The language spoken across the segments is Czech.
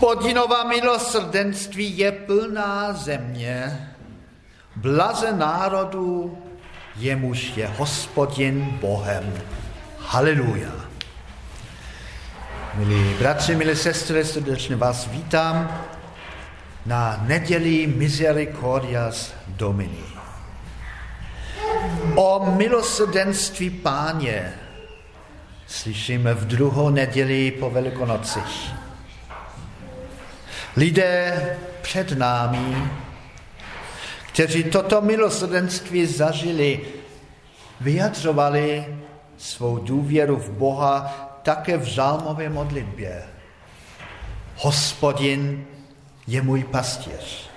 Hospodinova milosrdenství je plná země, blaze národu, jemuž je hospodin Bohem. Haleluja. Milí bratři, milí sestry, srdečně vás vítám na neděli Misericordias Domini. O milosrdenství páně slyšíme v druhou neděli po Velikonocích. Lidé před námi, kteří toto milosrdenství zažili, vyjadřovali svou důvěru v Boha také v žálmové modlitbě. Hospodin je můj pastěř.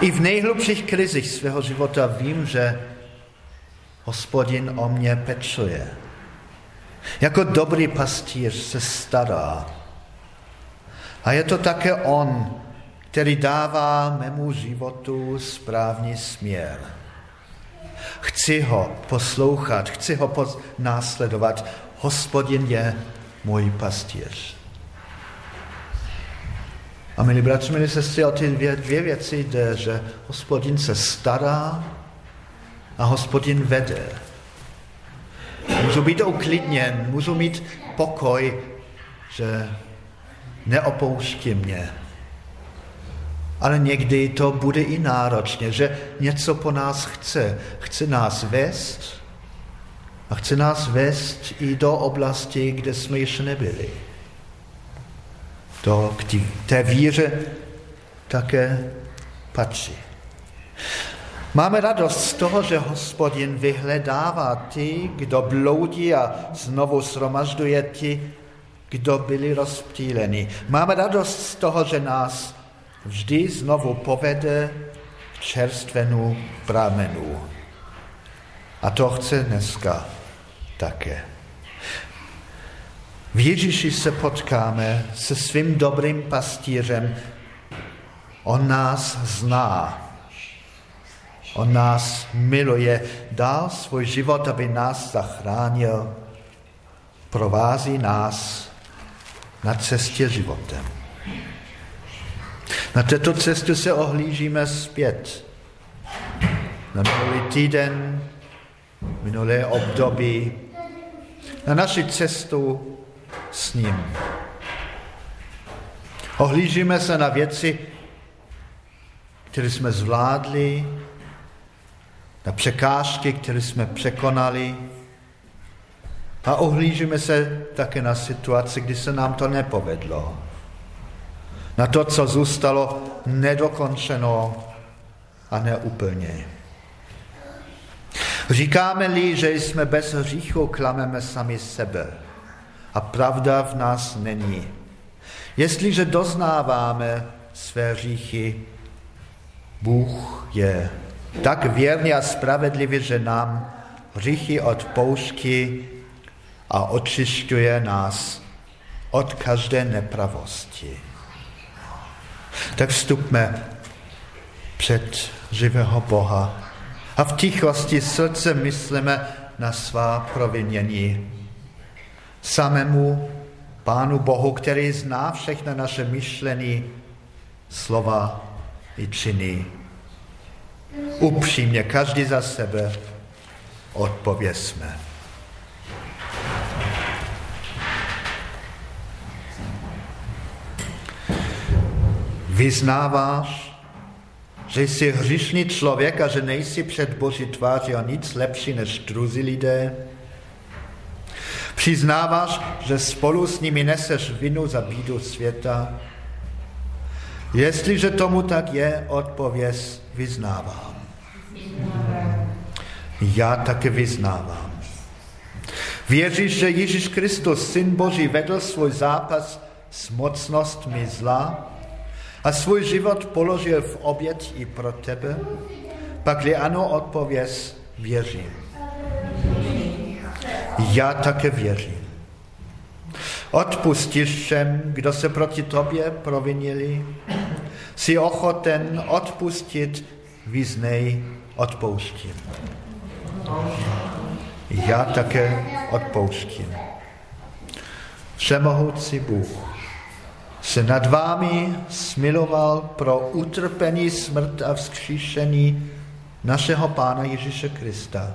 I v nejhlubších krizích svého života vím, že hospodin o mě pečuje. Jako dobrý pastýř se stará. A je to také on, který dává mému životu správný směr. Chci ho poslouchat, chci ho následovat. Hospodin je můj pastýř. A milí bratři, milí sestry, o ty dvě, dvě věci jde, že hospodin se stará a hospodin vede. Můžu být uklidněn, můžu mít pokoj, že neopouští mě. Ale někdy to bude i náročně, že něco po nás chce. Chce nás vést a chce nás vést i do oblasti, kde jsme ještě nebyli. To k té víře také patří. Máme radost z toho, že hospodin vyhledává ty, kdo bloudí a znovu sromažďuje ty, kdo byli rozptýleni. Máme radost z toho, že nás vždy znovu povede k čerstvenu pramenu. A to chce dneska také. V Ježíši se potkáme se svým dobrým pastýřem. On nás zná. On nás miluje. Dal svůj život, aby nás zachránil. Provází nás na cestě životem. Na této cestu se ohlížíme zpět. Na minulý týden, minulé období, na naši cestu s ním. Ohlížíme se na věci, které jsme zvládli, na překážky, které jsme překonali a ohlížíme se také na situaci, kdy se nám to nepovedlo. Na to, co zůstalo nedokončeno a neúplně. Říkáme-li, že jsme bez hříchu, klameme sami sebe a pravda v nás není. Jestliže doznáváme své říchy, Bůh je tak věrný a spravedlivý, že nám hříchy odpouští a očišťuje nás od každé nepravosti. Tak vstupme před živého Boha a v tichosti srdce myslíme na svá provinění samému Pánu Bohu, který zná všechny naše myšlení, slova i činy. Upřímně, každý za sebe odpověsme. Vyznáváš, že jsi hřišný člověk a že nejsi před Boží tváří a nic lepší než druzí lidé? Přiznáváš, že spolu s nimi neseš vinu za bídu světa? Jestliže tomu tak je, odpověz vyznávám. Já také vyznávám. Věříš, že Ježíš Kristus, Syn Boží, vedl svůj zápas s mocnostmi zla a svůj život položil v oběť i pro tebe? Pakli ano, odpověz, věřím já také věřím. Odpustíš všem, kdo se proti tobě provinili? Jsi ochoten odpustit, vyznej, odpouštím. Já také odpouštím. Všemohoucí Bůh se nad vámi smiloval pro utrpení, smrt a vzkříšení našeho Pána Ježíše Krista.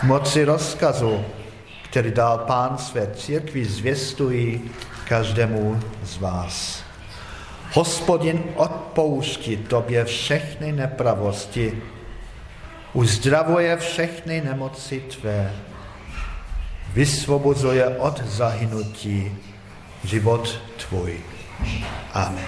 V moci rozkazu, který dal Pán své církvi, zvěstují každému z vás. Hospodin odpouští tobě všechny nepravosti, uzdravuje všechny nemoci tvé, vysvobozuje od zahynutí život tvůj. Amen.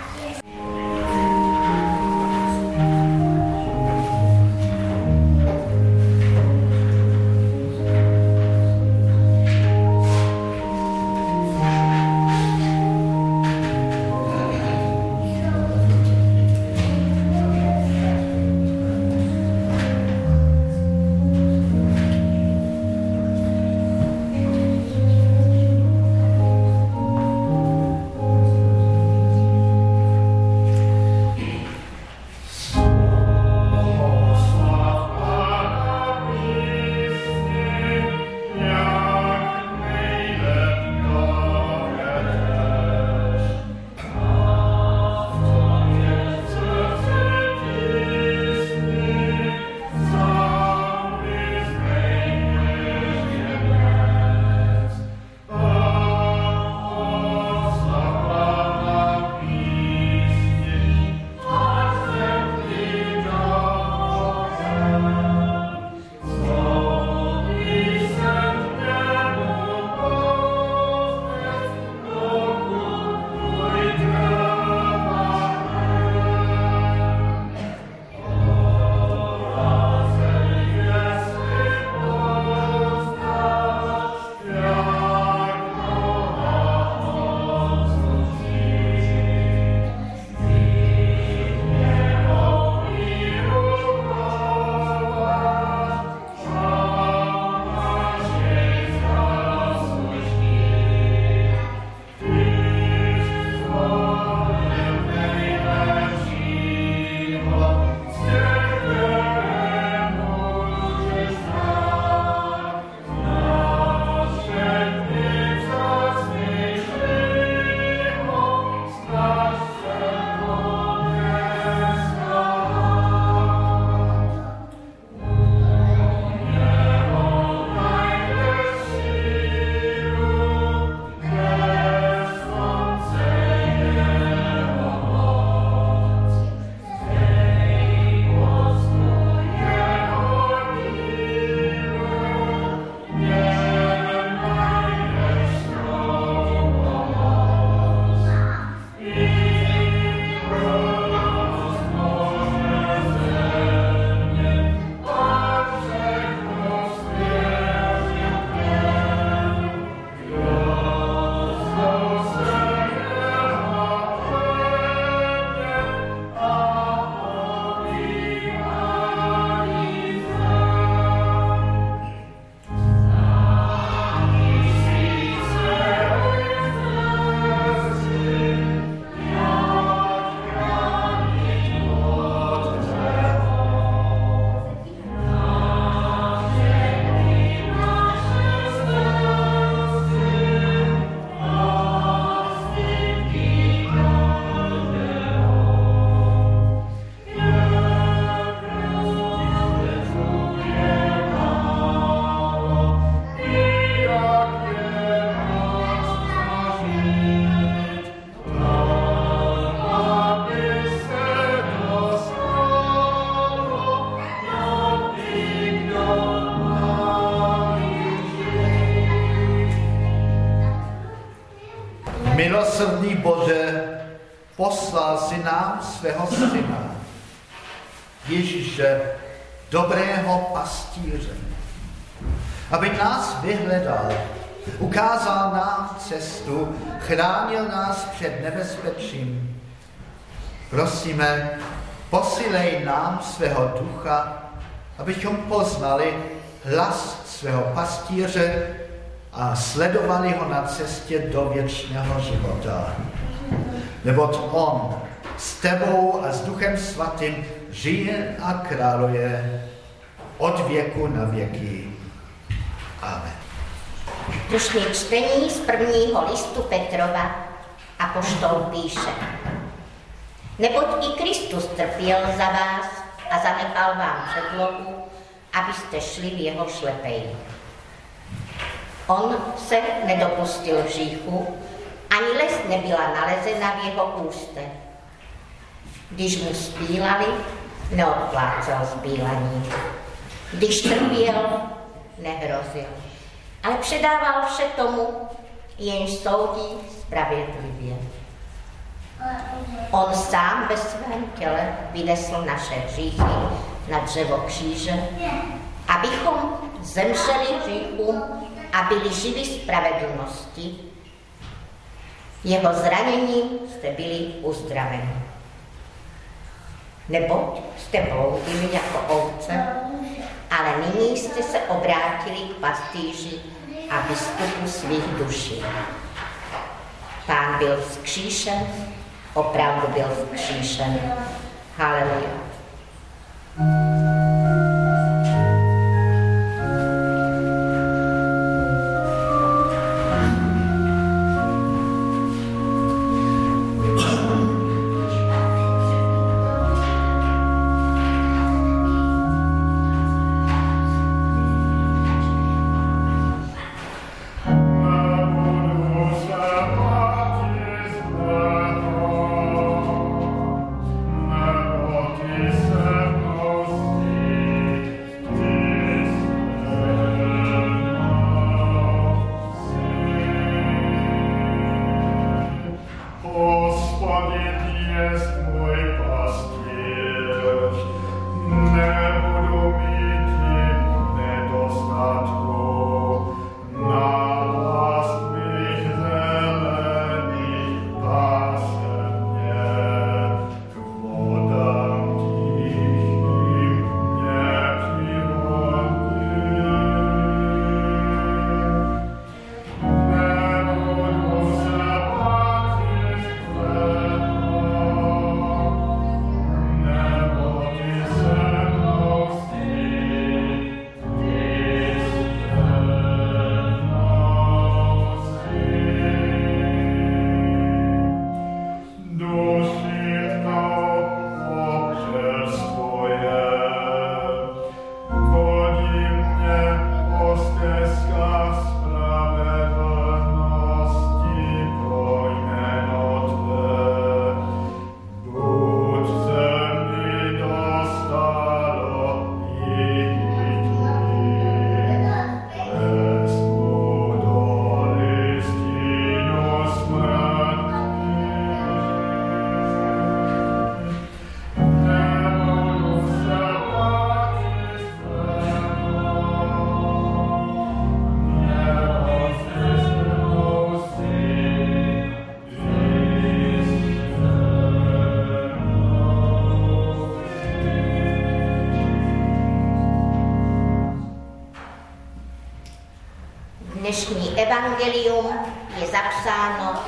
Svého syna, Ježíše, dobrého pastíře, aby nás vyhledal, ukázal nám cestu, chránil nás před nebezpečím. Prosíme, posílej nám svého ducha, abychom poznali hlas svého pastíře a sledovali ho na cestě do věčného života. Neboť on s tebou a s Duchem Svatým žije a králuje od věku na věky. Amen. Dnešní čtení z prvního listu Petrova a poštol píše. Neboť i Kristus trpěl za vás a zanechal vám předlohu, abyste šli v jeho šlepej. On se nedopustil hříchu, ani les nebyla nalezena v jeho ústech. Když mu spílali, neodplácal zbílaní. Když trpěl, nehrozil. Ale předával vše tomu, jenž soudí spravedlivě. On sám ve svém těle vynesl naše hříchy na dřevo kříže, abychom zemřeli hříchům a byli živi spravedlnosti. Jeho zraněním jste byli uzdraveni. Neboť jste bloudili jako ovce, ale nyní jste se obrátili k pastýři a vyskupu svých duší. Pán byl vzkříšen, opravdu byl vzkříšen. Haleluja. Evangelium je zapsáno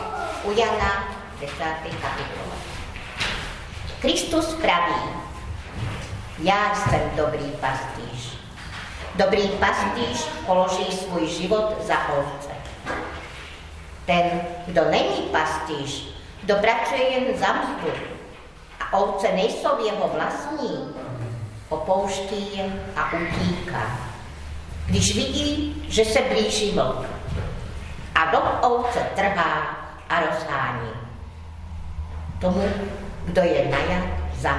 u Jana 10. kapitole. Kristus praví, já jsem dobrý pastýř. Dobrý pastýř položí svůj život za ovce. Ten, kdo není pastýř, kdo pracuje jen za mzdu a ovce nejsou jeho vlastní, opouští je a utíká. Když vidí, že se blíží vlk do ovce trhá a rozhání. Tomu, kdo je najat za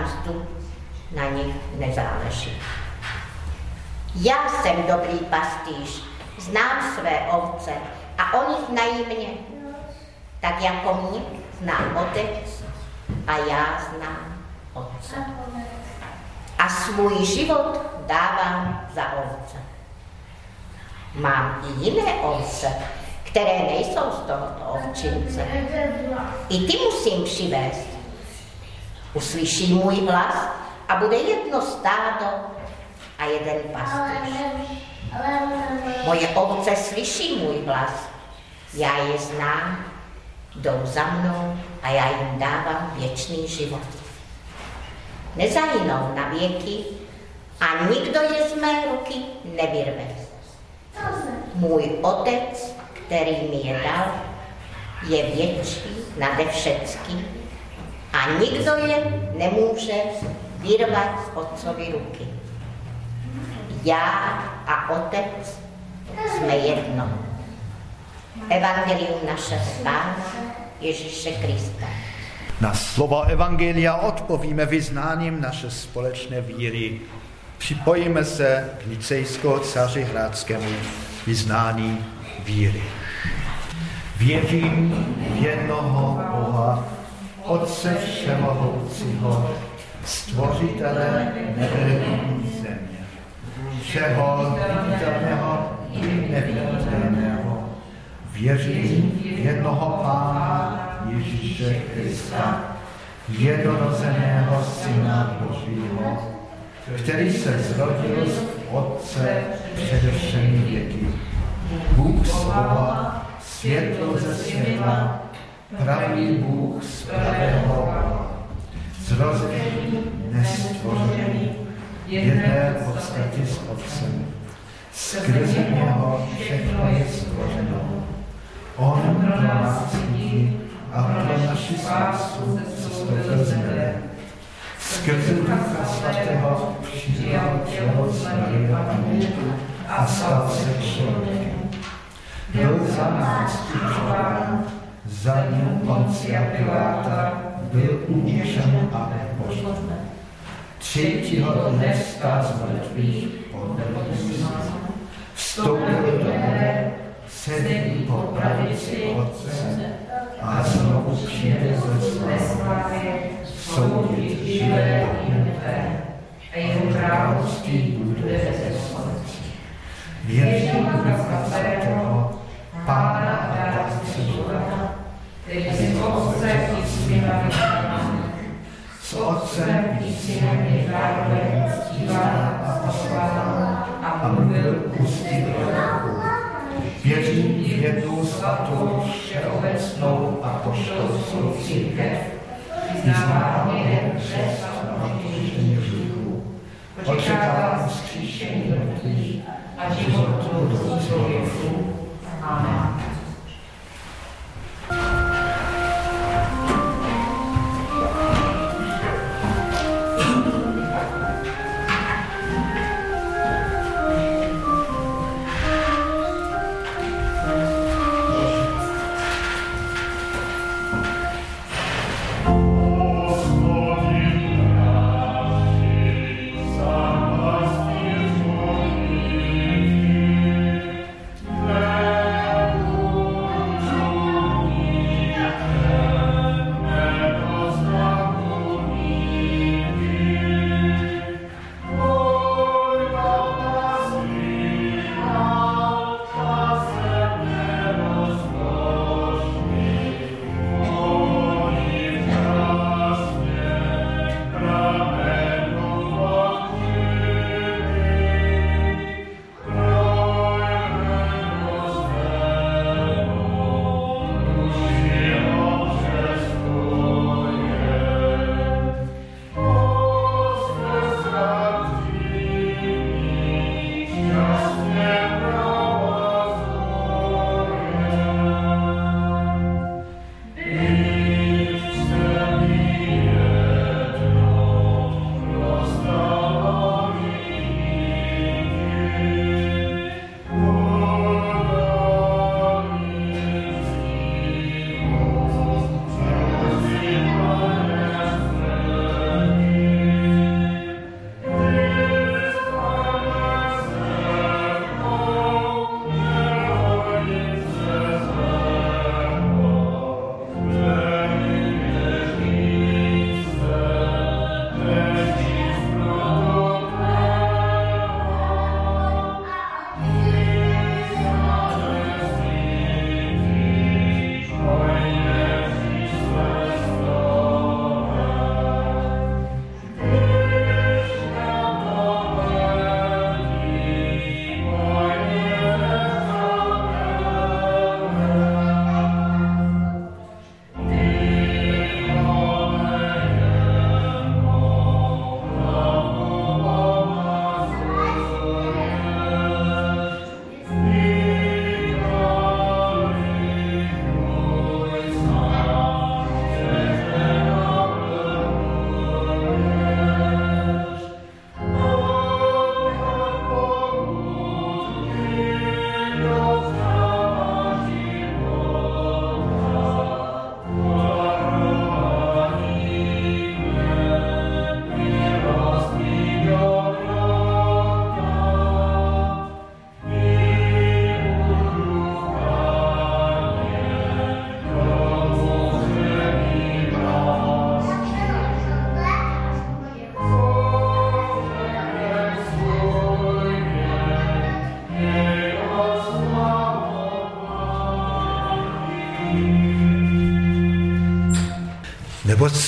na nich nezáleží. Já jsem dobrý pastýř, znám své ovce a oni znají mě, tak jako mě zná otec a já znám otce. A svůj život dávám za ovce. Mám i jiné ovce, které nejsou z tohoto ovčince. I ty musím přivést. Uslyší můj hlas a bude jedno stádo a jeden pastýř. Moje ovce slyší můj hlas, já je znám, jdou za mnou a já jim dávám věčný život. Nezahynou na věky a nikdo je z mé ruky nevyrve. Můj otec který mi je dal, je větší nade všecky a nikdo je nemůže vyrvat z otcovi ruky. Já a otec jsme jedno. Evangelium naše Pána Ježíše Krista. Na slova Evangelia odpovíme vyznáním naše společné víry. Připojíme se k nicejsko-cařihradskému vyznání víry. Věřím v jednoho Boha, Otce Všemohoucího, Stvořitele nebe země, všeho viditelného i neviditelného. Věřím v jednoho Pána Ježíše Krista, jednorozeného Syna Božího, který se zrodil z Otce přede všemi věky. Bůh Boha, světlo ze světla, pravý Bůh z pravého zrozený, nestvořený, jedné podstatě s Otcem. Skrze něho všechno je stvořeno. On pro nás lidi a pro naši spásu sestoupil z nebe. Skrze Ducha Svatého přijal tělo z a stal se člověkem. Byl za nás ukřován, za ním Poncia Piláta byl umučen a pošlen. Třetího dne stál z mrtvých podle Vstoupil do nebe, sedí po pravici Otce a znovu přijde ze slávy soudit živé i mrtvé a jeho království bude ze slunce. Věřím v Ducha Svatého, Pána a Dárce života, který z Otce i Syna s Otcem i Synem je zároveň ctíván a posvátán a mluvil ústy. Věřím v jednu svatou, všeobecnou a poštolskou církev, vyznávám jeden křest a odpuštění hříchů. Očekávám vzkříšení mrtvých a život budoucího věku. Amen.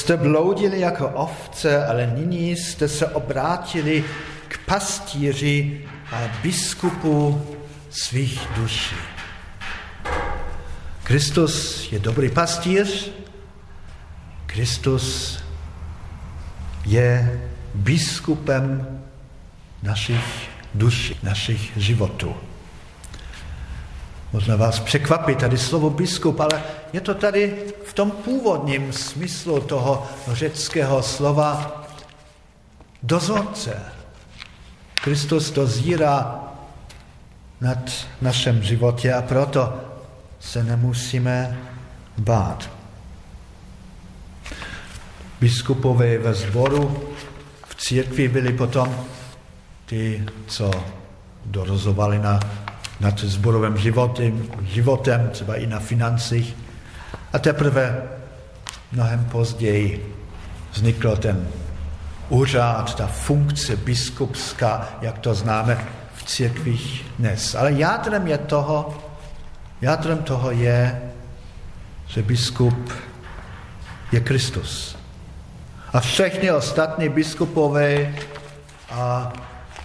Jste bloudili jako ovce, ale nyní jste se obrátili k pastíři a biskupu svých duší. Kristus je dobrý pastýř, Kristus je biskupem našich duší, našich životů. Možná vás překvapí tady slovo biskup, ale je to tady v tom původním smyslu toho řeckého slova dozorce. Kristus dozírá nad našem životě a proto se nemusíme bát. Biskupové ve sboru v církvi byli potom ty, co dorozovali na, nad zborovým životem, životem, třeba i na financích. A teprve mnohem později vznikl ten úřad, ta funkce biskupská, jak to známe v církvích dnes. Ale jádrem je toho, jádrem toho je, že biskup je Kristus. A všechny ostatní biskupové a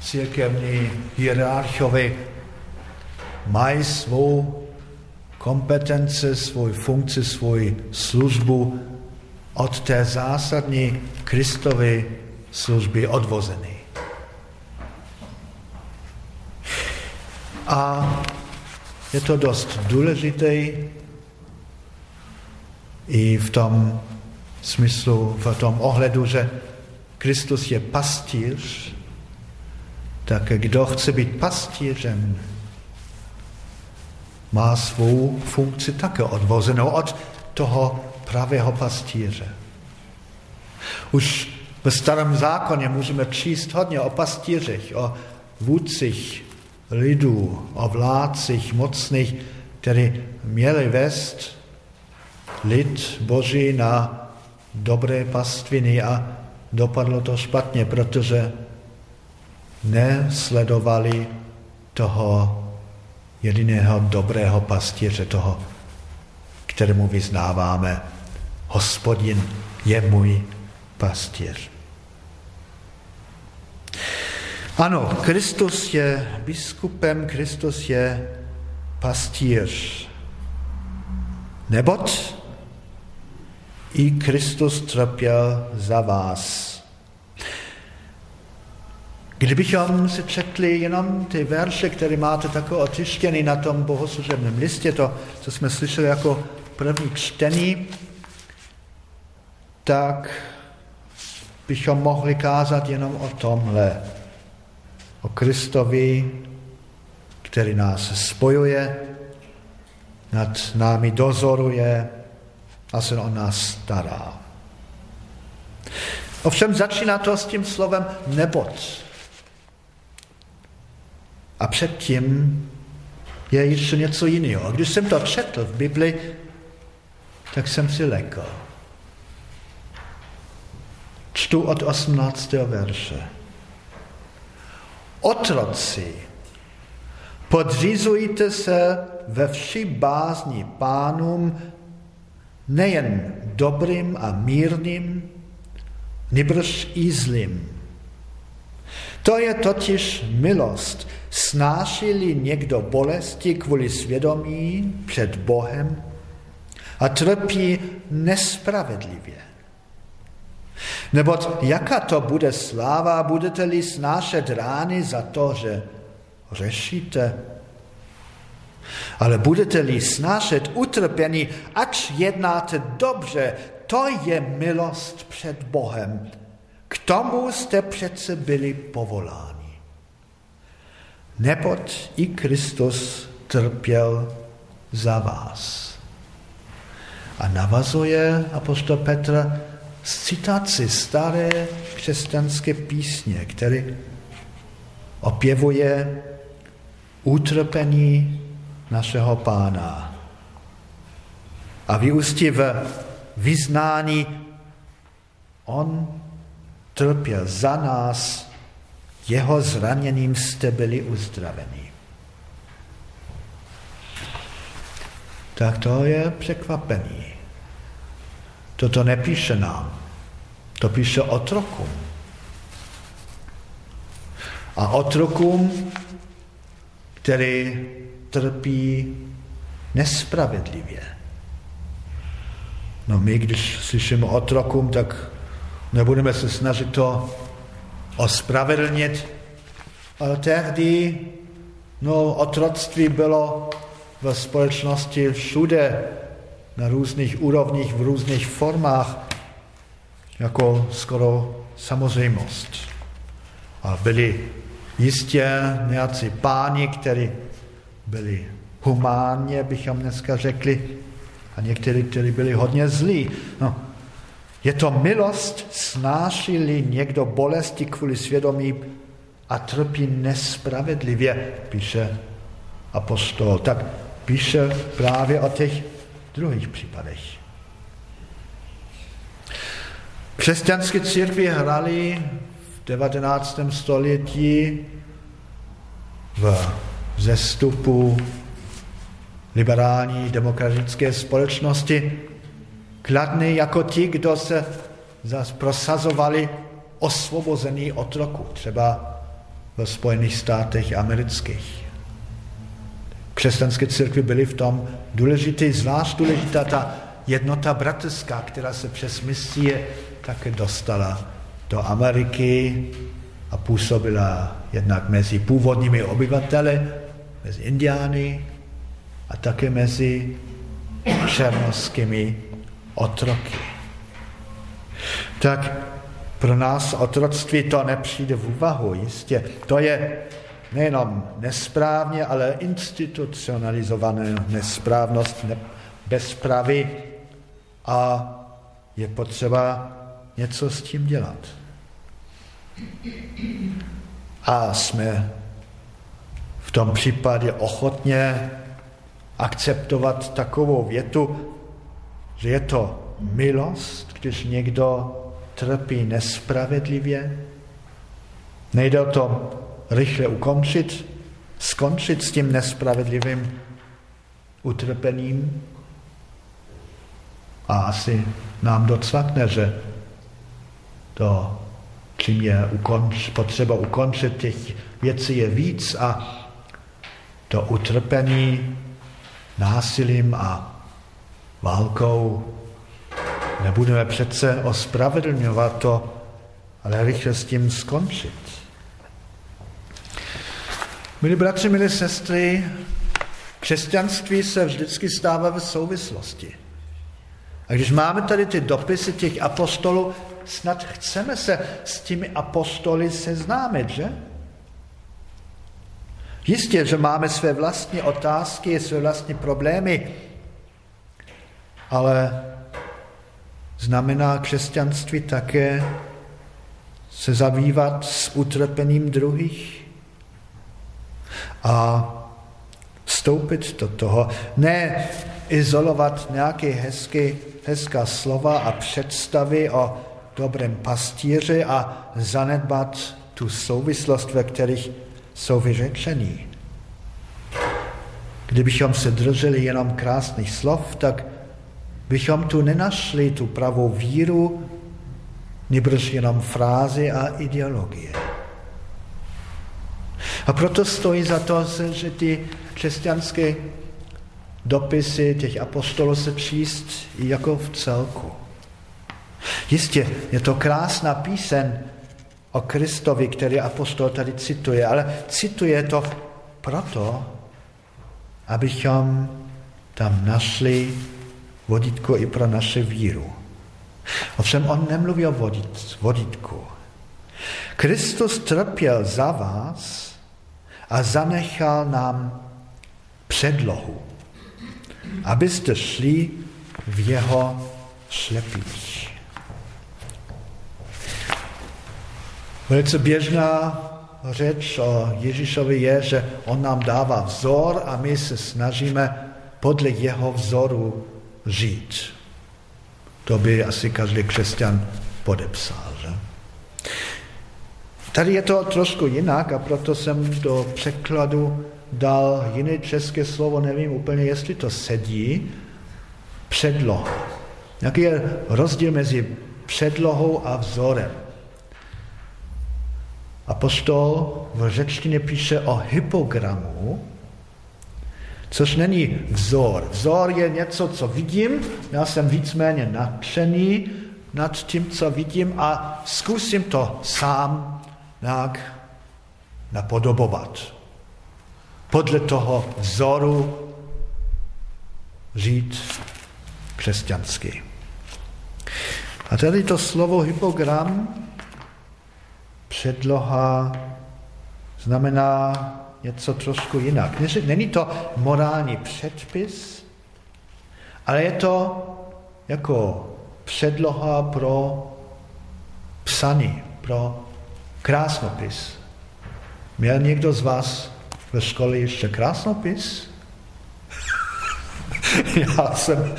církevní hierarchové mají svou kompetenci, svou funkci, svou službu od té zásadní Kristovy služby odvozený. A je to dost důležité i v tom smyslu, v tom ohledu, že Kristus je pastýř, tak kdo chce být pastýřem, má svou funkci také odvozenou od toho pravého pastýře. Už ve starém zákoně můžeme číst hodně o pastýřích, o vůdcích lidů, o vládcích mocných, kteří měli vést lid Boží na dobré pastviny a dopadlo to špatně, protože nesledovali toho jediného dobrého pastěře, toho, kterému vyznáváme, hospodin je můj pastěř. Ano, Kristus je biskupem, Kristus je pastíř. Nebot i Kristus trpěl za vás. Kdybychom si četli jenom ty verše, které máte takové otištěny na tom bohoslužebném listě, to, co jsme slyšeli jako první čtení, tak bychom mohli kázat jenom o tomhle. O Kristovi, který nás spojuje, nad námi dozoruje a se o nás stará. Ovšem začíná to s tím slovem nebot. A předtím je ještě něco jiného. A když jsem to četl v Bibli, tak jsem si lekl. Čtu od 18. verše. Otroci, podřizujte se ve vší bázni pánům, nejen dobrým a mírným, nebrž i zlým. To je totiž milost. Snáší-li někdo bolesti kvůli svědomí před Bohem a trpí nespravedlivě. Neboť jaká to bude sláva, budete-li snášet rány za to, že řešíte? Ale budete-li snášet utrpení, ač jednáte dobře, to je milost před Bohem. K tomu jste přece byli povoláni. Neboť i Kristus trpěl za vás. A navazuje apostol Petr z citaci staré křesťanské písně, který opěvuje utrpení našeho pána. A vyústí v vyznání, on trpěl za nás, jeho zraněním jste byli uzdraveni. Tak to je překvapení. Toto nepíše nám. To píše otrokům. A otrokům, který trpí nespravedlivě. No my, když slyšíme otrokům, tak nebudeme se snažit to ospravedlnit, ale tehdy no, otroctví bylo ve společnosti všude, na různých úrovních, v různých formách, jako skoro samozřejmost. A byli jistě nějací páni, kteří byli humánně, bychom dneska řekli, a někteří, kteří byli hodně zlí. No, je to milost, snáší někdo bolesti kvůli svědomí a trpí nespravedlivě, píše apostol. Tak píše právě o těch druhých případech. Křesťanské církvy hrali v 19. století v zestupu liberální demokratické společnosti kladný jako ti, kdo se zas prosazovali osvobození otroku, třeba ve Spojených státech amerických. Křesťanské církvy byly v tom důležité, zvlášť důležitá ta jednota bratrská, která se přes misie také dostala do Ameriky a působila jednak mezi původními obyvateli, mezi indiány a také mezi černovskými otroky. Tak pro nás otroctví to nepřijde v úvahu, jistě. To je nejenom nesprávně, ale institucionalizované nesprávnost, ne, bezpravy a je potřeba něco s tím dělat. A jsme v tom případě ochotně akceptovat takovou větu, že je to milost, když někdo trpí nespravedlivě. Nejde o to rychle ukončit, skončit s tím nespravedlivým utrpením. A asi nám docvakne, že to, čím je ukonč, potřeba ukončit těch věcí je víc a to utrpení násilím a válkou nebudeme přece ospravedlňovat to, ale rychle s tím skončit. Milí bratři, milí sestry, křesťanství se vždycky stává v souvislosti. A když máme tady ty dopisy těch apostolů, snad chceme se s těmi apostoly seznámit, že? Jistě, že máme své vlastní otázky, své vlastní problémy, ale znamená křesťanství také se zabývat s utrpením druhých a vstoupit do toho. Ne izolovat nějaké hezké, hezká slova a představy o dobrém pastíři a zanedbat tu souvislost, ve kterých jsou vyřečení. Kdybychom se drželi jenom krásných slov, tak bychom tu nenašli tu pravou víru, nebrž jenom frázy a ideologie. A proto stojí za to, že ty křesťanské dopisy těch apostolů se číst jako v celku. Jistě, je to krásná píseň o Kristovi, který apostol tady cituje, ale cituje to proto, abychom tam našli vodítko i pro naše víru. Ovšem on nemluví o vodit, vodítku. Kristus trpěl za vás a zanechal nám předlohu, abyste šli v jeho šlepích. Velice běžná řeč o Ježíšovi je, že on nám dává vzor a my se snažíme podle jeho vzoru žít. To by asi každý křesťan podepsal. Že? Tady je to trošku jinak a proto jsem do překladu dal jiné české slovo, nevím úplně, jestli to sedí, předloha. Jaký je rozdíl mezi předlohou a vzorem? Apostol v řečtině píše o hypogramu, což není vzor. Vzor je něco, co vidím, já jsem víceméně nadšený nad tím, co vidím a zkusím to sám nějak napodobovat. Podle toho vzoru žít křesťansky. A tady to slovo hypogram, předloha, znamená něco trošku jinak. Není to morální předpis, ale je to jako předloha pro psaní, pro krásnopis. Měl někdo z vás ve škole ještě krásnopis? Já jsem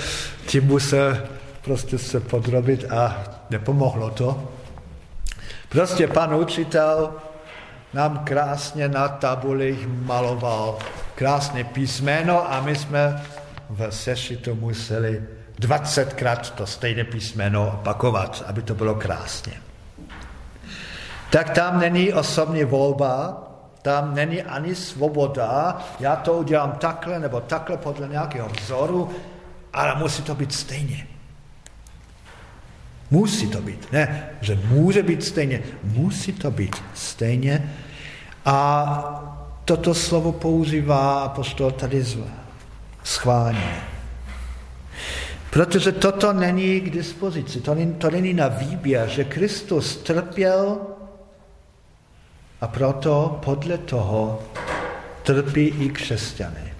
tím musel prostě se podrobit a nepomohlo to. Prostě pan učitel nám krásně na tabulích maloval krásné písmeno a my jsme v sešitu museli 20krát to stejné písmeno opakovat, aby to bylo krásně. Tak tam není osobní volba, tam není ani svoboda, já to udělám takhle nebo takhle podle nějakého vzoru, ale musí to být stejně. Musí to být. Ne, že může být stejně. Musí to být stejně. A toto slovo používá apostol tady schválně. Protože toto není k dispozici, to není, to není na výběr, že Kristus trpěl a proto podle toho trpí i křesťany.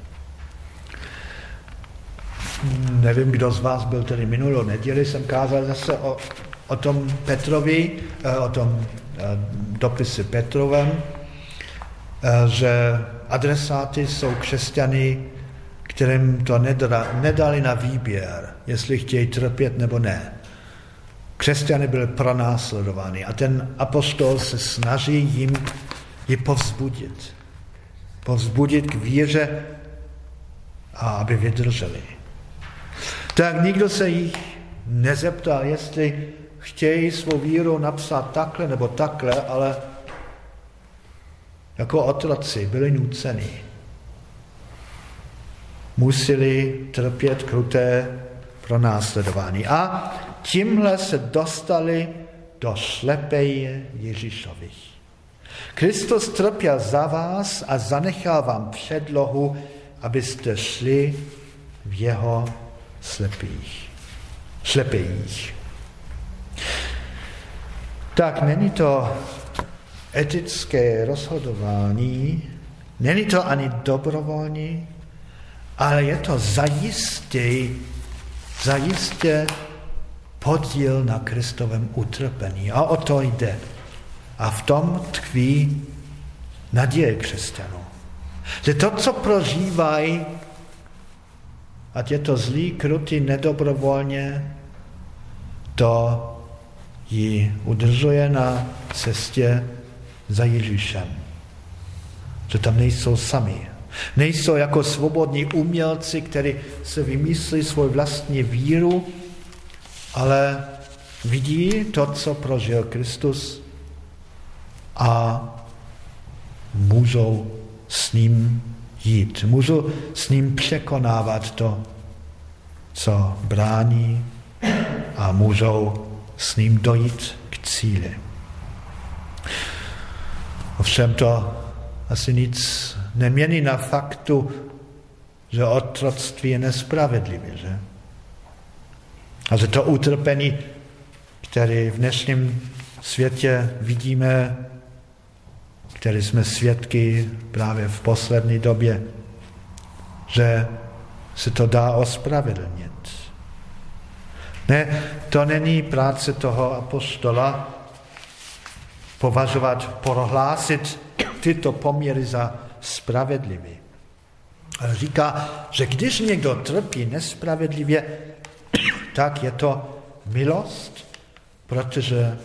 Nevím, kdo z vás byl tady minulou neděli, jsem kázal zase o, o tom Petrovi, eh, o tom eh, dopise Petrovem, že adresáty jsou křesťany, kterým to nedali na výběr, jestli chtějí trpět nebo ne. Křesťany byly pronásledovány a ten apostol se snaží jim je povzbudit. Povzbudit k víře a aby vydrželi. Tak nikdo se jich nezeptal, jestli chtějí svou víru napsat takhle nebo takhle, ale jako otroci byli nuceni. Museli trpět kruté pro následování. A tímhle se dostali do slepé Ježíšovi. Kristus trpěl za vás a zanechal vám předlohu, abyste šli v jeho slepých. Slepých. Tak není to etické rozhodování, není to ani dobrovolní, ale je to zajistě, zajistě podíl na Kristovém utrpení. A o to jde. A v tom tkví naděje křesťanů. Že to, co prožívají, ať je to zlý, krutý, nedobrovolně, to ji udržuje na cestě za Ježíšem. Že tam nejsou sami. Nejsou jako svobodní umělci, kteří se vymyslí svou vlastní víru, ale vidí to, co prožil Kristus a můžou s ním jít. Můžou s ním překonávat to, co brání a můžou s ním dojít k cíli. Ovšem to asi nic nemění na faktu, že otroctví je nespravedlivé, že? A že to utrpení, které v dnešním světě vidíme, které jsme svědky právě v poslední době, že se to dá ospravedlnit. Ne, to není práce toho apostola považovat, prohlásit tyto poměry za spravedlivé. Ale říká, že když někdo trpí nespravedlivě, tak je to milost, protože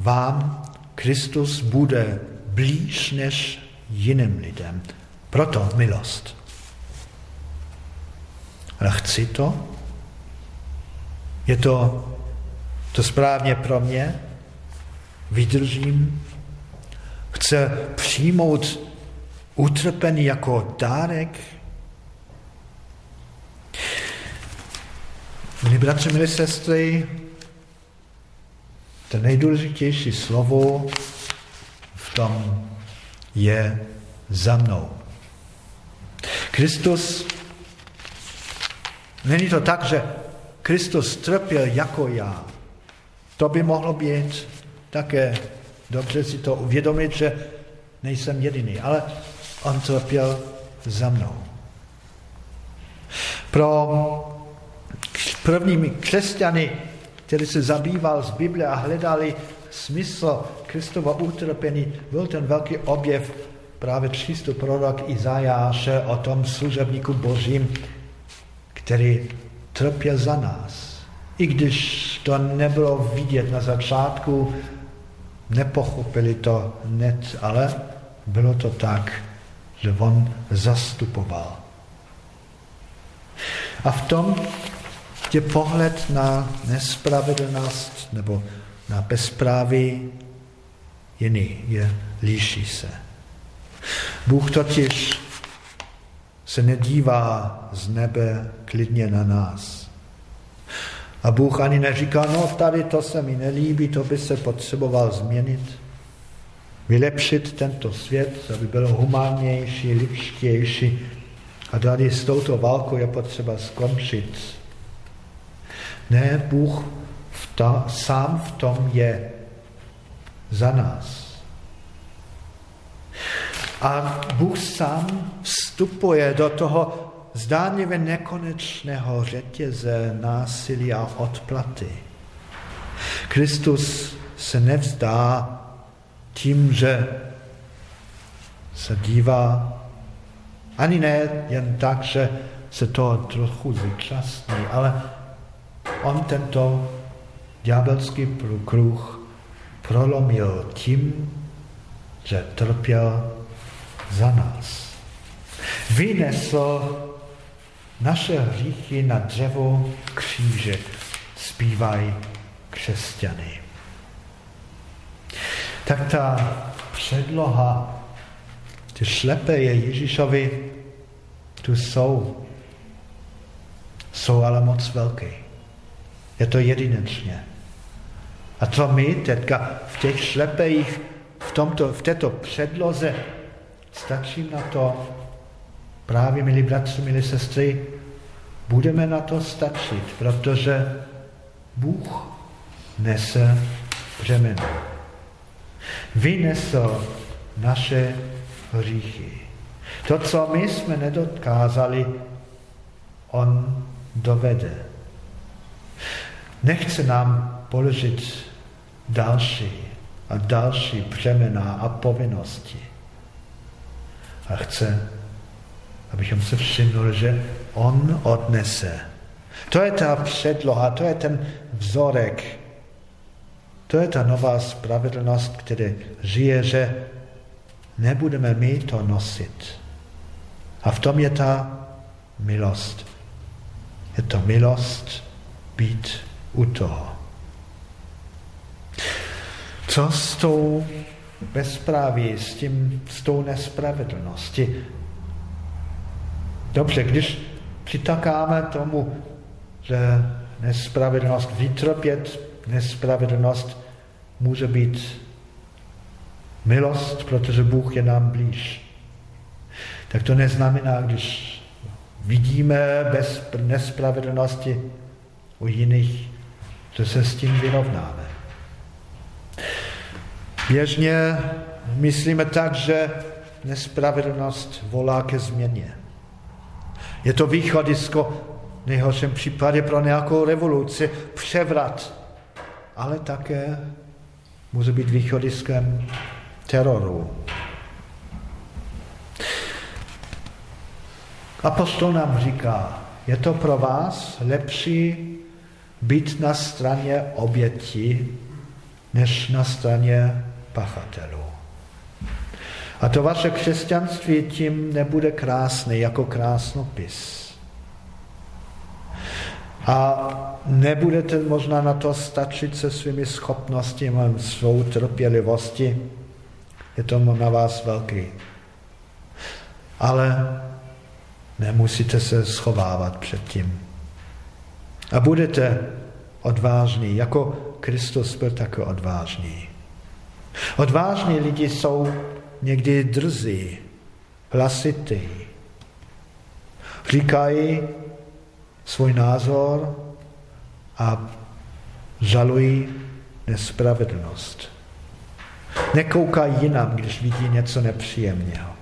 vám Kristus bude blíž než jiným lidem. Proto milost. Ale chci to? Je to to správně pro mě? Vydržím? Chce přijmout utrpení jako dárek? Milí bratři, milí sestry, to nejdůležitější slovo v tom je za mnou. Kristus, není to tak, že Kristus trpěl jako já. To by mohlo být také dobře si to uvědomit, že nejsem jediný, ale on trpěl za mnou. Pro prvními křesťany, kteří se zabýval z Bible a hledali smysl Kristova utrpení, byl ten velký objev právě čistý prorok Izajáše o tom služebníku božím, který trpěl za nás. I když to nebylo vidět na začátku, nepochopili to hned, ale bylo to tak, že on zastupoval. A v tom je pohled na nespravedlnost nebo na bezpráví jiný, je, líší se. Bůh totiž se nedívá z nebe klidně na nás. A Bůh ani neříká, no tady to se mi nelíbí, to by se potřeboval změnit. Vylepšit tento svět, aby byl humánnější, lidštější. A tady s touto válkou je potřeba skončit. Ne, Bůh v ta, sám v tom je za nás. A Bůh sám vstupuje do toho zdánlivě nekonečného řetěze násilí a odplaty. Kristus se nevzdá tím, že se dívá, ani ne jen tak, že se to trochu vyčasní, ale on tento ďábelský kruh prolomil tím, že trpěl za nás. Vynesl naše hříchy na dřevo kříže, zpívají křesťany. Tak ta předloha, ty šlepé je Ježíšovi, tu jsou. Jsou ale moc velké. Je to jedinečně. A co my teďka v těch šlepejích, v, tomto, v této předloze Stačí na to, právě milí bratři, milí sestry, budeme na to stačit, protože Bůh nese břemeno. Vynesl naše hříchy. To, co my jsme nedokázali, on dovede. Nechce nám položit další a další břemena a povinnosti a chce, abychom se všimnuli, že on odnese. To je ta předloha, to je ten vzorek, to je ta nová spravedlnost, která žije, že nebudeme my to nosit. A v tom je ta milost. Je to milost být u toho. Co s tou bezpráví, s, tím, s tou nespravedlností. Dobře, když přitakáme tomu, že nespravedlnost, vytrpět nespravedlnost může být milost, protože Bůh je nám blíž. Tak to neznamená, když vidíme bez nespravedlnosti u jiných, že se s tím vyrovnáme. Běžně myslíme tak, že nespravedlnost volá ke změně. Je to východisko v nejhorším případě pro nějakou revoluci, převrat, ale také může být východiskem teroru. Apostol nám říká, je to pro vás lepší být na straně oběti, než na straně pachatelů. A to vaše křesťanství tím nebude krásné jako krásnopis. A nebudete možná na to stačit se svými schopnostmi svou trpělivosti. Je to na vás velký. Ale nemusíte se schovávat před tím. A budete odvážní, jako Kristus byl také odvážný. Odvážní lidi jsou někdy drzí, hlasitý. Říkají svůj názor a žalují nespravedlnost. Nekoukají jinam, když vidí něco nepříjemného.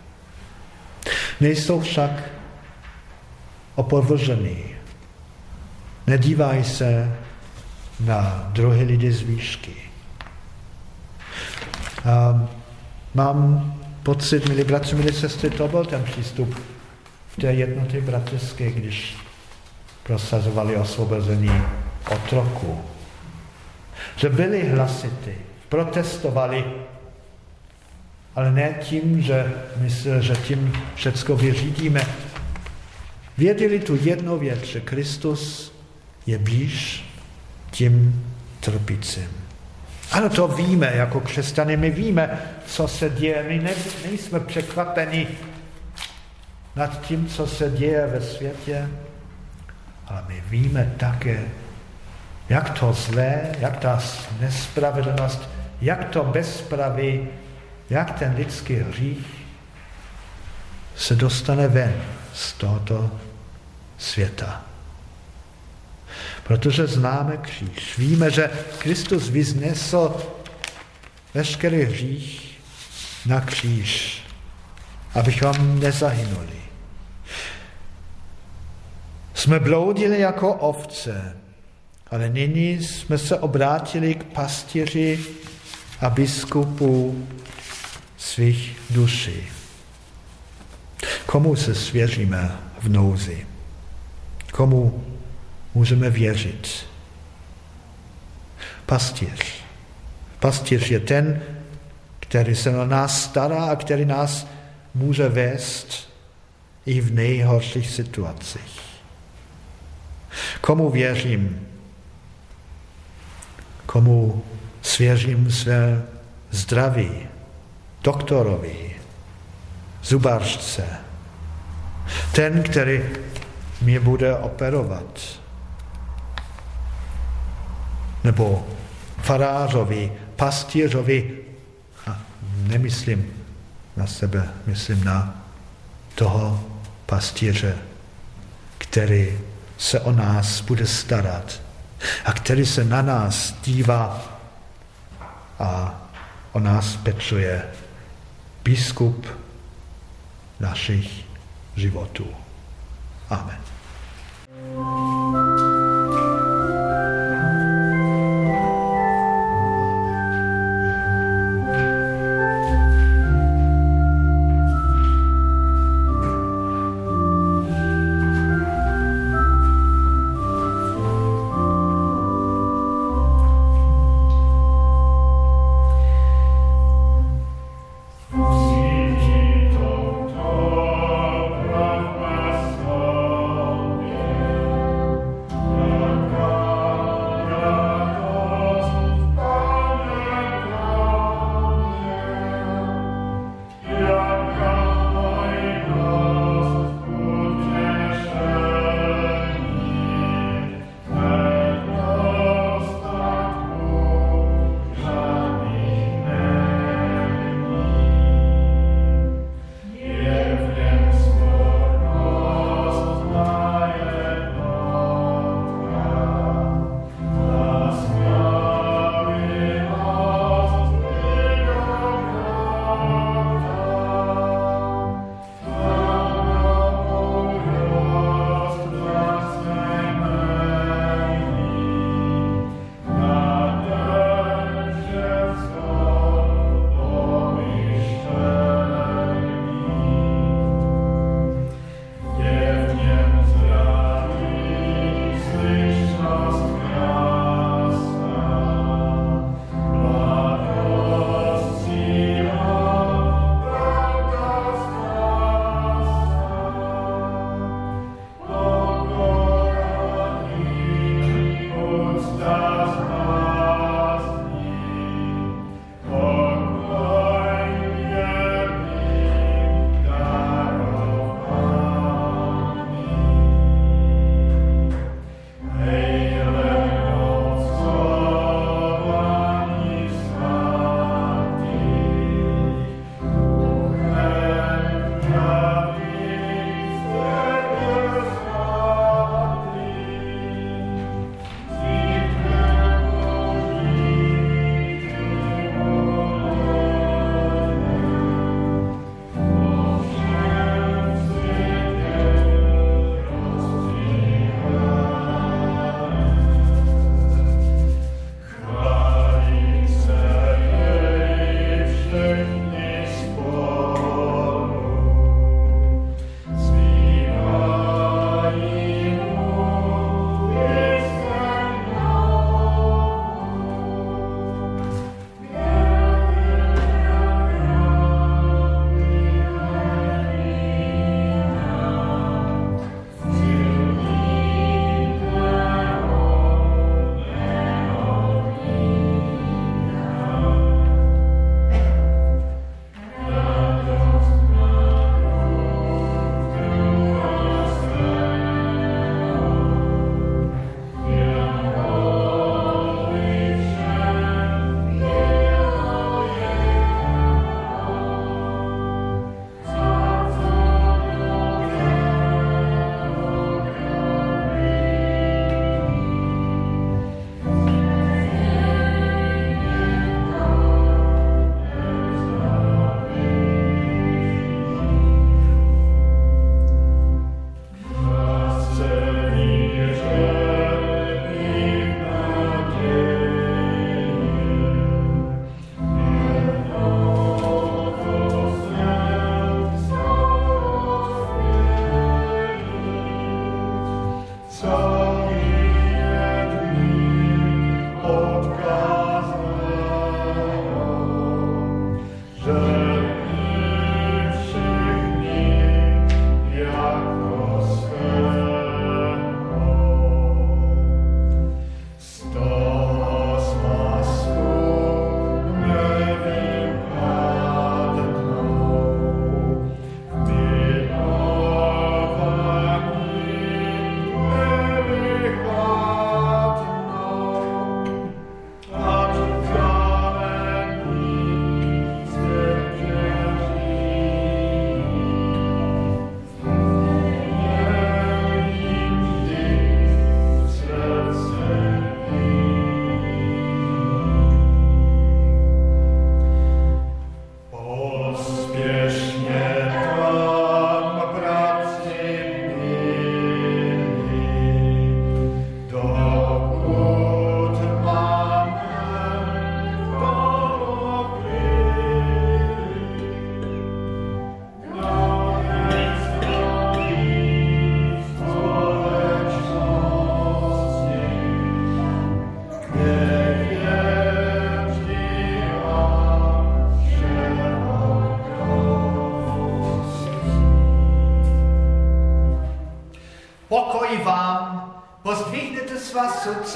Nejsou však opovržení. Nedívají se na druhé lidi z výšky. A mám pocit, milí bratři, milí sestry, to byl ten přístup v té jednotě bratrské, když prosazovali osvobození otroku. Že byli hlasity, protestovali, ale ne tím, že mysleli, že tím všecko vyřídíme. Věděli tu jednu věc, že Kristus je blíž tím trpícím. Ano, to víme, jako křesťany, my víme, co se děje. My ne, nejsme překvapeni nad tím, co se děje ve světě, ale my víme také, jak to zlé, jak ta nespravedlnost, jak to bezpraví, jak ten lidský hřích se dostane ven z tohoto světa. Protože známe kříž. Víme, že Kristus vyznesl veškerý hřích na kříž, abychom nezahynuli. Jsme bloudili jako ovce, ale nyní jsme se obrátili k pastěři a biskupu svých duší. Komu se svěříme v nouzi? Komu můžeme věřit? Pastěř. Pastěř je ten, který se o nás stará a který nás může vést i v nejhorších situacích. Komu věřím? Komu svěřím své zdraví? Doktorovi, zubařce, ten, který mě bude operovat. Nebo farářovi, pastířovi, a nemyslím na sebe, myslím na toho pastíře, který se o nás bude starat a který se na nás dívá a o nás pečuje biskup našich životů. Amen.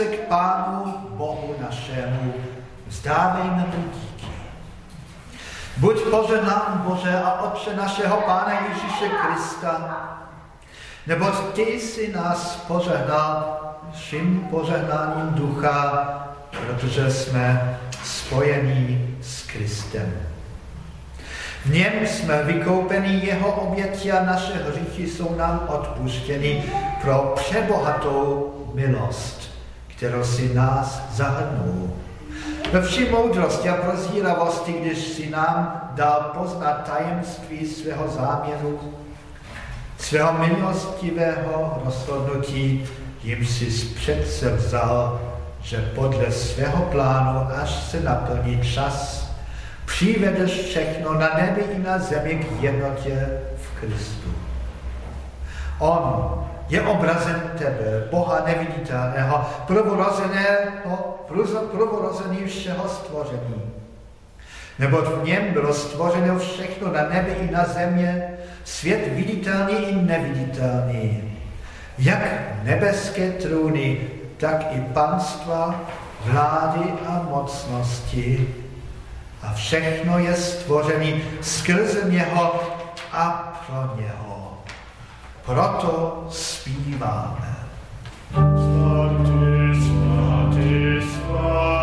Srdce k Pánu Bohu našemu, vzdávejme mu díky. Buď poženán Bože a Otče našeho Pána Ježíše Krista, neboť ty jsi nás požehnal vším požehnáním ducha, protože jsme spojení s Kristem. V něm jsme vykoupeni jeho oběti a naše hříchy jsou nám odpuštěny pro přebohatou milost, kterou si nás zahrnul. Ve vší moudrosti a prozíravosti, když si nám dal poznat tajemství svého záměru, svého milostivého rozhodnutí, jim si přece vzal, že podle svého plánu, až se naplní čas, přivedeš všechno na nebi i na zemi k jednotě v Kristu. On je obrazem tebe, Boha neviditelného, prvorozeného, prvorozený všeho stvoření. Nebo v něm bylo stvořeno všechno na nebi i na země, svět viditelný i neviditelný. Jak nebeské trůny, tak i panstva, vlády a mocnosti. A všechno je stvořený skrze něho a pro něho. Proto zpíváme. Svatý, svatý, svatý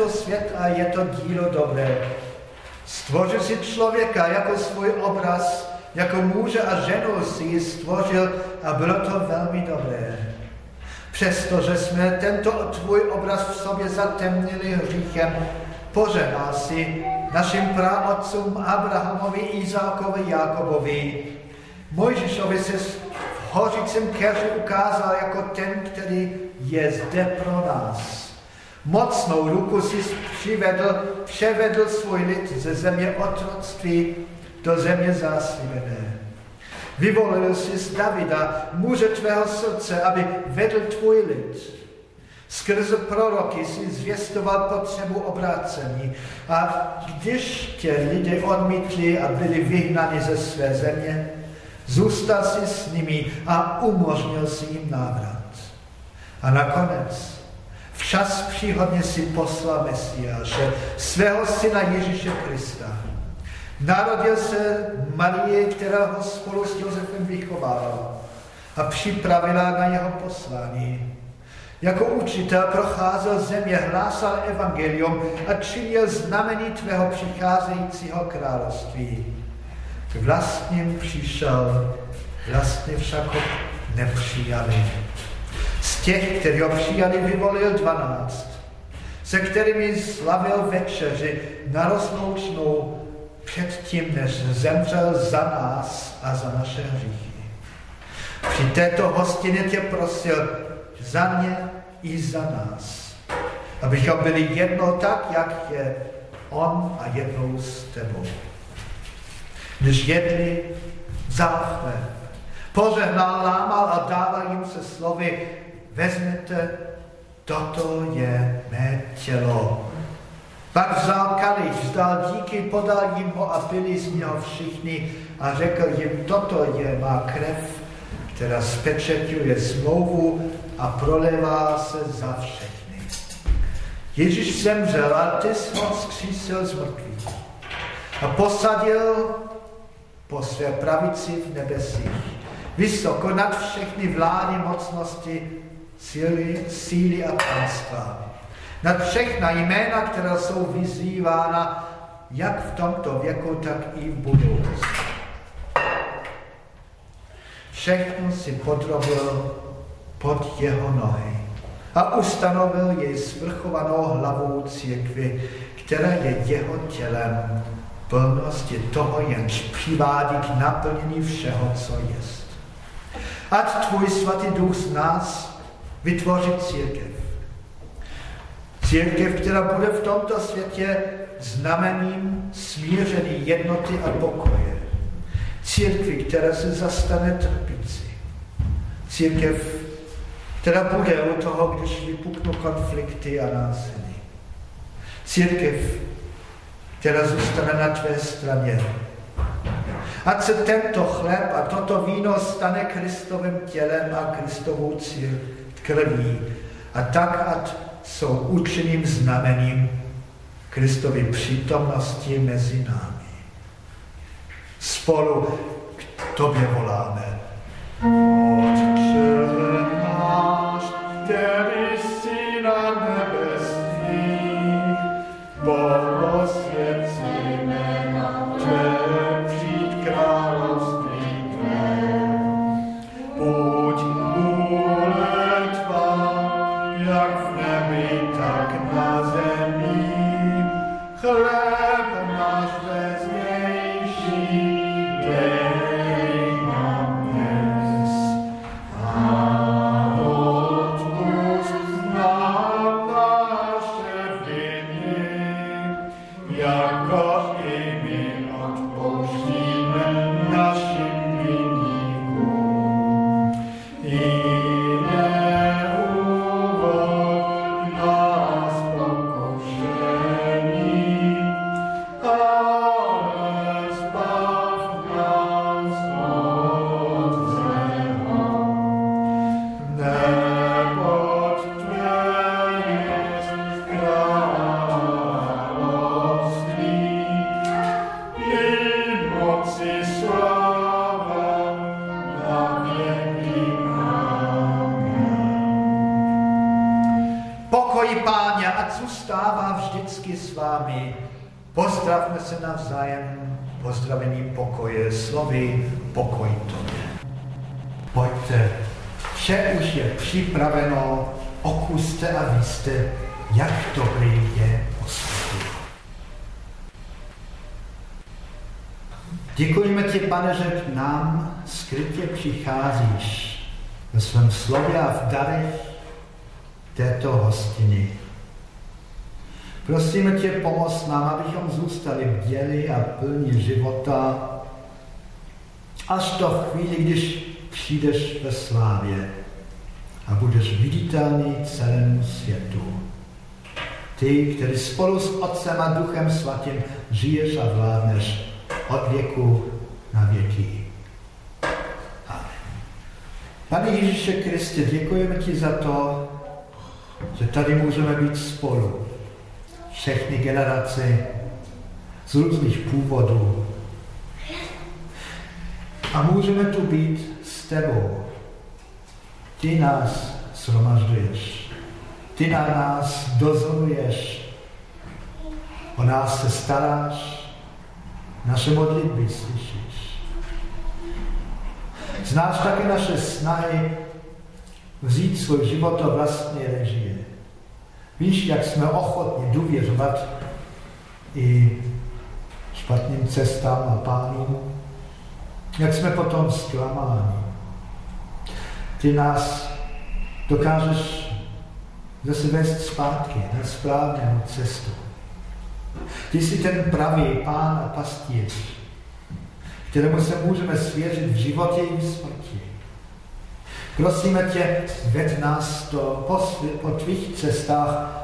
tento svět a je to dílo dobré. Stvořil si člověka jako svůj obraz, jako muže a ženu si ji stvořil a bylo to velmi dobré. Přestože jsme tento tvůj obraz v sobě zatemnili hříchem, požehnal si našim praotcům Abrahamovi, Izákovi, Jakobovi. Mojžišovi se v hořícím keři ukázal jako ten, který je zde pro nás. Mocnou ruku si přivedl, převedl svůj lid ze země otroctví do země záslíbené. Vyvolil si z Davida, muže tvého srdce, aby vedl tvůj lid. Skrze proroky si zvěstoval potřebu obrácení. A když tě lidé odmítli a byli vyhnáni ze své země, zůstal si s nimi a umožnil si jim návrat. A nakonec, včas příhodně si poslal Mesiáše, svého syna Ježíše Krista. Narodil se Marie, která ho spolu s Josefem vychovala a připravila na jeho poslání. Jako učitel procházel země, hlásal evangelium a činil znamení tvého přicházejícího království. K vlastním přišel, vlastně však ho nepřijali. Z těch, kteří ho přijali, vyvolil dvanáct, se kterými slavil večeři na rozloučnou předtím, než zemřel za nás a za naše hříchy. Při této hostině tě prosil za mě i za nás, abychom byli jedno tak, jak je on a jednou s tebou. Když jedli, chléb, požehnal, lámal a dával jim se slovy, vezměte, toto je mé tělo. Pak vzal kalich, vzdal díky, podal jim ho a pili z něho všichni a řekl jim, toto je má krev, která spečeťuje smlouvu a prolevá se za všechny. Ježíš zemřel a ty ho zkřísil z mrtvých a posadil po své pravici v nebesích, vysoko nad všechny vlády, mocnosti, síly, síly a panstva. Nad všechna jména, která jsou vyzývána jak v tomto věku, tak i v budoucnosti. Všechno si podrobil pod jeho nohy a ustanovil jej svrchovanou hlavou církvy, která je jeho tělem, plnosti toho, jenž přivádí k naplnění všeho, co jest. Ať tvůj svatý duch z nás vytvoří církev. Církev, která bude v tomto světě znamením smířený jednoty a pokoje. Církvi, která se zastane trpící. Církev, která bude u toho, když vypuknou konflikty a násilí. Církev, která zůstane na tvé straně. Ať se tento chleb a toto víno stane Kristovým tělem a Kristovou krví. A tak, ať jsou učeným znamením Kristovy přítomnosti mezi námi. Spolu k tobě voláme. Otče zůstali bděli a plní života až do chvíli, když přijdeš ve slávě a budeš viditelný celému světu. Ty, který spolu s Otcem a Duchem Svatým žiješ a vládneš od věku na věky. Pane Ježíše Kriste, děkujeme ti za to, že tady můžeme být spolu. Všechny generace z různých původů. A můžeme tu být s tebou. Ty nás shromažďuješ. Ty na nás dozoruješ. O nás se staráš. Naše modlitby slyšíš. Znáš také naše snahy vzít svůj život do vlastní režie. Víš, jak jsme ochotni důvěřovat i špatným cestám a pánům, jak jsme potom zklamáni. Ty nás dokážeš zase vést zpátky na správnou cestu. Ty jsi ten pravý pán a pastýř, kterému se můžeme svěřit v životě i v smrti. Prosíme tě, ved nás to po, po tvých cestách,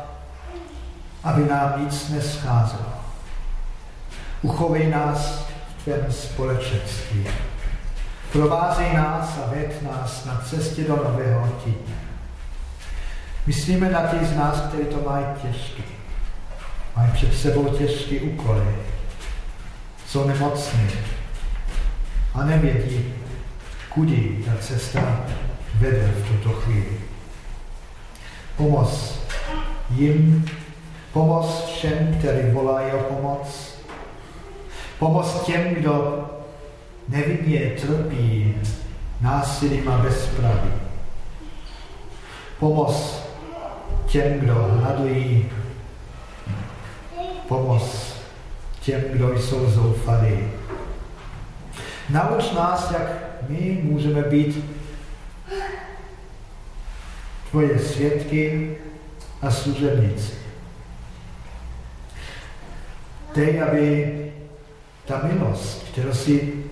aby nám nic nescházelo. Uchovej nás v tvém společenství. Provázej nás a ved nás na cestě do nového týdne. Myslíme na ty z nás, kteří to mají těžké. Mají před sebou těžké úkoly. Jsou nemocní a nevědí, kudy ta cesta vede v tuto chvíli. Pomoz jim, pomoz všem, kteří volají o pomoc Pomoz těm, kdo nevinně trpí násilím a bezpraví. Pomoz těm, kdo hladují. Pomoz těm, kdo jsou zoufalí. Nauč nás, jak my můžeme být tvoje svědky a služebnici. Dej, aby ta milost, kterou si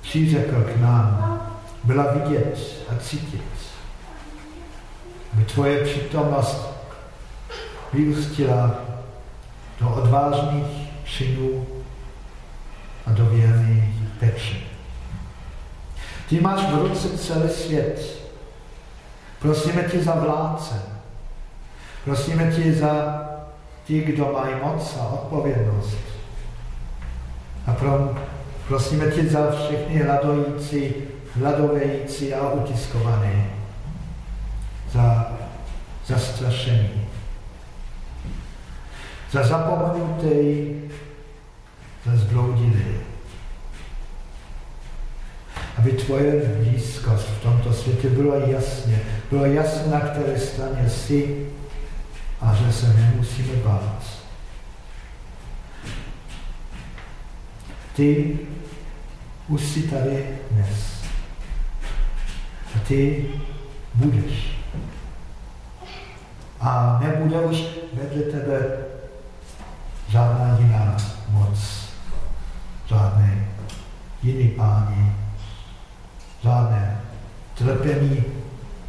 přiřekl k nám, byla vidět a cítit. Aby tvoje přítomnost vyústila do odvážných činů a do věrných peči. Ty máš v ruce celý svět. Prosíme tě za vládce. Prosíme tě za ti, kdo mají moc a odpovědnost. A pro, prosíme tě za všechny hladojící, hladovějící a utiskované. Za zastrašení. Za zapomenuté, za zbloudilé. Aby tvoje blízkost v tomto světě byla jasně, bylo jasné, na které straně jsi a že se nemusíme bát. Ty už jsi tady dnes. A ty budeš. A nebude už vedle tebe žádná jiná moc, žádné jiný páni, žádné trpení,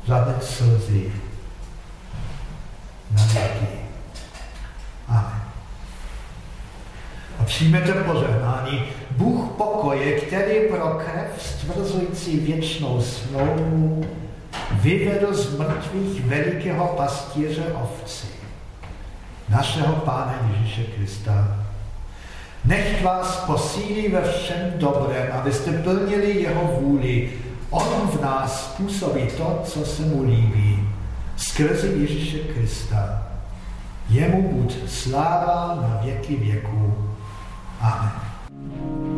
žádné slzy, na věky. Amen. A přijmete požehnání. Bůh pokoje, který pro krev stvrzující věčnou smlouvu vyvedl z mrtvých velikého pastíře ovci, našeho Pána Ježíše Krista. Nech vás posílí ve všem dobrém, abyste plnili jeho vůli. On v nás způsobí to, co se mu líbí skrze Ježíše Krista. Jemu buď sláva na věky věků. Amen.